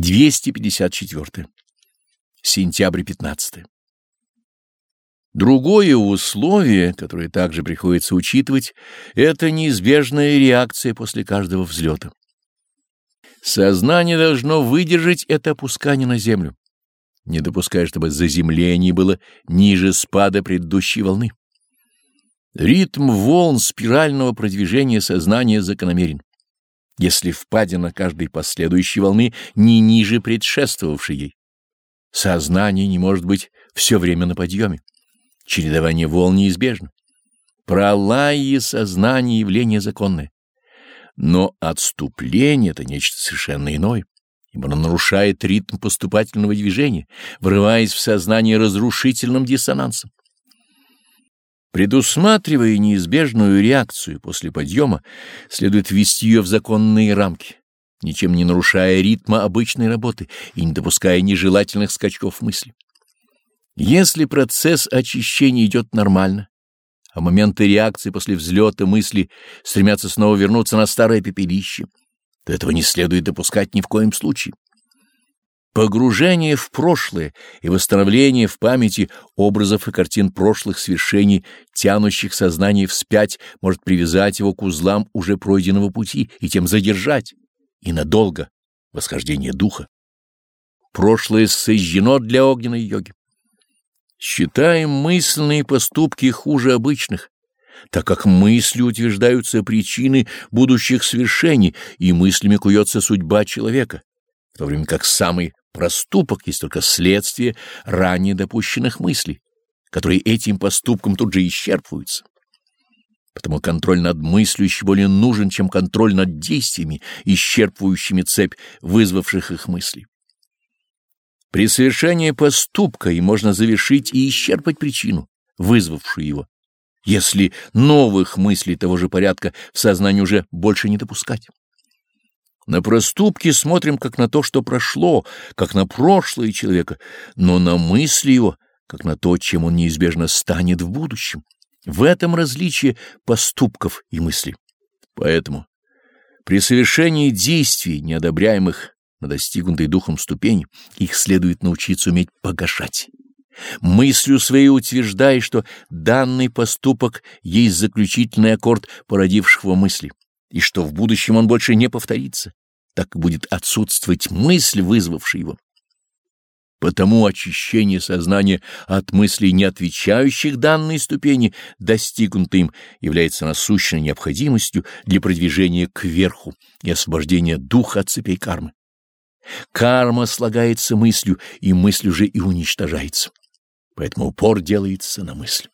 254. Сентябрь 15. Другое условие, которое также приходится учитывать, это неизбежная реакция после каждого взлета. Сознание должно выдержать это опускание на землю, не допуская, чтобы заземление было ниже спада предыдущей волны. Ритм волн спирального продвижения сознания закономерен если впадина каждой последующей волны не ниже предшествовавшей ей. Сознание не может быть все время на подъеме. Чередование волн неизбежно. Пролаи сознание явление законное. Но отступление — это нечто совершенно иное, ибо оно нарушает ритм поступательного движения, врываясь в сознание разрушительным диссонансом. Предусматривая неизбежную реакцию после подъема, следует ввести ее в законные рамки, ничем не нарушая ритма обычной работы и не допуская нежелательных скачков мысли. Если процесс очищения идет нормально, а моменты реакции после взлета мысли стремятся снова вернуться на старое пепелище, то этого не следует допускать ни в коем случае. Погружение в прошлое и восстановление в памяти образов и картин прошлых свершений, тянущих сознание вспять, может привязать его к узлам уже пройденного пути и тем задержать, и надолго, восхождение духа. Прошлое сожжено для огненной йоги. Считаем мысленные поступки хуже обычных, так как мыслью утверждаются причины будущих свершений, и мыслями куется судьба человека, в то время как самый Проступок есть только следствие ранее допущенных мыслей, которые этим поступком тут же исчерпываются. Потому контроль над мыслью еще более нужен, чем контроль над действиями, исчерпывающими цепь вызвавших их мыслей. При совершении поступка и можно завершить и исчерпать причину, вызвавшую его, если новых мыслей того же порядка в сознании уже больше не допускать. На проступки смотрим как на то, что прошло, как на прошлое человека, но на мысли его, как на то, чем он неизбежно станет в будущем. В этом различие поступков и мыслей. Поэтому при совершении действий, неодобряемых на достигнутой духом ступени, их следует научиться уметь погашать. Мыслью своей утверждая, что данный поступок есть заключительный аккорд породивших его мысли, и что в будущем он больше не повторится так будет отсутствовать мысль, вызвавшая его. Потому очищение сознания от мыслей, не отвечающих данной ступени, достигнутой им, является насущной необходимостью для продвижения кверху и освобождения духа от цепей кармы. Карма слагается мыслью, и мысль уже и уничтожается. Поэтому упор делается на мысль.